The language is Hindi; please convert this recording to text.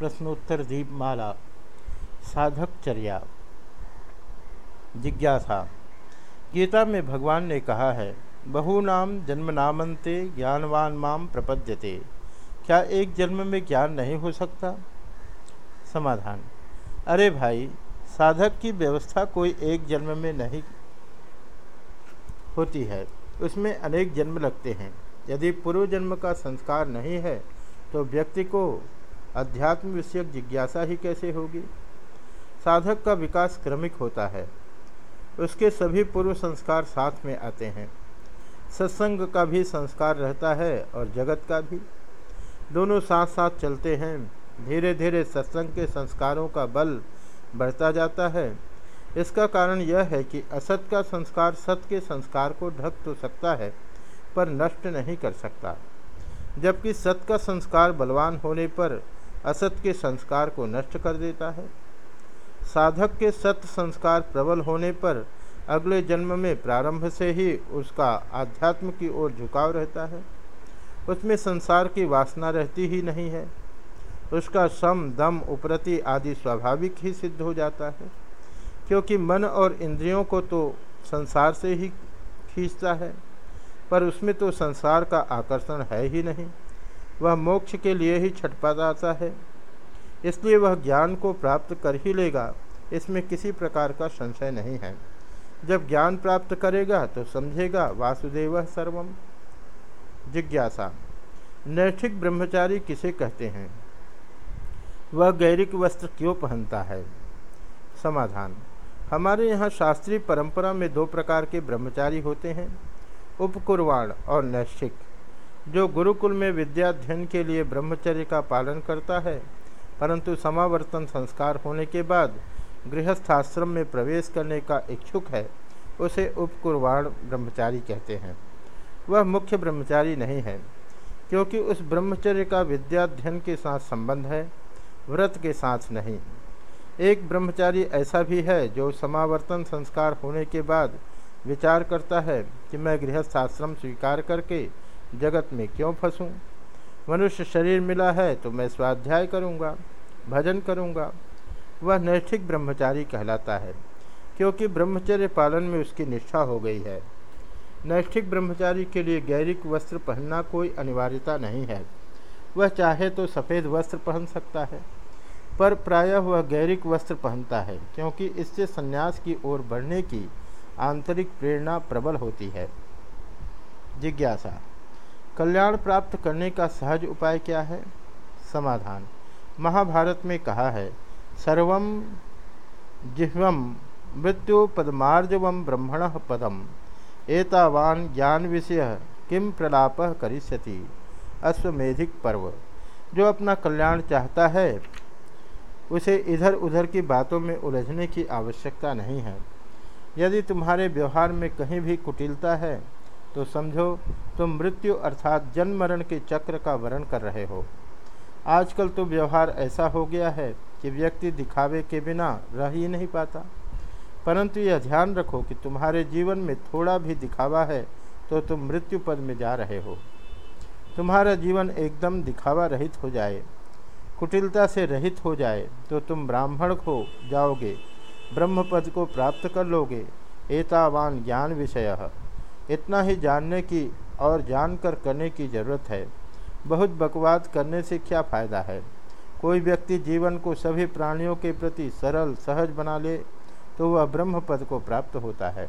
प्रश्नोत्तर दीपमाला, साधक चर्या। जिज्ञासा, गीता में भगवान ने कहा है, बहुनाम जन्मनामंते ज्ञानवान माम प्रपद्यते। क्या एक जन्म में ज्ञान नहीं हो सकता? समाधान, अरे भाई, साधक की व्यवस्था कोई एक जन्म में नहीं होती है। उसमें अनेक जन्म लगते हैं। यदि पूर्व जन्म का संस्कार नहीं है तो व्यक्ति को अध्यात्म विषयक जिज्ञासा ही कैसे होगी? साधक का विकास क्रमिक होता है। उसके सभी पूर्व संस्कार साथ में आते हैं। सत्संग का भी संस्कार रहता है और जगत का भी। दोनों साथ साथ चलते हैं। धीरे धीरे सत्संग के संस्कारों का बल बढ़ता जाता है। इसका कारण यह है कि असत का संस्कार सत के संस्कार को ढक तो सकता है, पर नष्ट नहीं कर सकता। जबकि सत का संस्कार बलवान होने पर असत के संस्कार को नष्ट कर देता है। साधक के सत संस्कार प्रबल होने पर अगले जन्म में प्रारंभ से ही उसका आध्यात्म की ओर झुकाव रहता है। उसमें संसार की वासना रहती ही नहीं है। उसका सम, दम, उपरति आदि स्वाभाविक ही सिद्ध हो जाता है। क्योंकि मन और इंद्रियों को तो संसार से ही खींचता है, पर उसमें तो संसार का आकर्षण है ही नहीं। वह मोक्ष के लिए ही छटपटाता है। इसलिए वह ज्ञान को प्राप्त कर ही लेगा, इसमें किसी प्रकार का संशय नहीं है। जब ज्ञान प्राप्त करेगा तो समझेगा, वासुदेव सर्वम। जिज्ञासा। नैष्ठिक ब्रह्मचारी किसे कहते हैं? वह गैरिक वस्त्र क्यों पहनता है? समाधान। हमारे यहाँ शास्त्रीय परंपरा में दो प्रकार के ब्रह्मचारी होते हैं, उपकुर्वाण और नैष्ठिक। जो गुरुकुल में विद्याध्ययन के लिए ब्रह्मचर्य का पालन करता है, परंतु समावर्तन संस्कार होने के बाद गृहस्थाश्रम में प्रवेश करने का इच्छुक है, उसे उपकुर्वाण ब्रह्मचारी कहते हैं। वह मुख्य ब्रह्मचारी नहीं है, क्योंकि उस ब्रह्मचर्य का विद्याध्ययन के साथ संबंध है, व्रत के साथ नहीं। एक ब्रह्मचारी ऐसा भी है जो समावर्तन संस्कार होने के बाद विचार करता है कि मैं गृहस्थ आश्रम स्वीकार करके जगत में क्यों फंसूं? मनुष्य शरीर मिला है तो मैं स्वाध्याय करूँगा, भजन करूँगा। वह नैष्ठिक ब्रह्मचारी कहलाता है, क्योंकि ब्रह्मचर्य पालन में उसकी निष्ठा हो गई है। नैष्ठिक ब्रह्मचारी के लिए गैरिक वस्त्र पहनना कोई अनिवार्यता नहीं है। वह चाहे तो सफ़ेद वस्त्र पहन सकता है, पर प्रायः वह गैरिक वस्त्र पहनता है, क्योंकि इससे संन्यास की ओर बढ़ने की आंतरिक प्रेरणा प्रबल होती है। जिज्ञासा कल्याण प्राप्त करने का सहज उपाय क्या है? समाधान। महाभारत में कहा है, सर्व जिह्वम मृत्यु पदमार्जव ब्रह्मण पदम। एतावान ज्ञान विषय किम प्रलाप करिष्यति? अश्वमेधिक पर्व। जो अपना कल्याण चाहता है, उसे इधर उधर की बातों में उलझने की आवश्यकता नहीं है। यदि तुम्हारे व्यवहार में कहीं भी कुटिलता है तो समझो, तुम मृत्यु अर्थात जन्म मरण के चक्र का वर्ण कर रहे हो। आजकल तो व्यवहार ऐसा हो गया है कि व्यक्ति दिखावे के बिना रह ही नहीं पाता। परंतु यह ध्यान रखो कि तुम्हारे जीवन में थोड़ा भी दिखावा है तो तुम मृत्यु पद में जा रहे हो। तुम्हारा जीवन एकदम दिखावा रहित हो जाए, कुटिलता से रहित हो जाए तो तुम ब्राह्मण को जाओगे ब्रह्म पद को प्राप्त कर लोगे, एतावान ज्ञान विषय। इतना ही जानने की और जानकर करने की ज़रूरत है। बहुत बकवाद करने से क्या फ़ायदा है? कोई व्यक्ति जीवन को सभी प्राणियों के प्रति सरल, सहज बना ले तो वह ब्रह्म पद को प्राप्त होता है।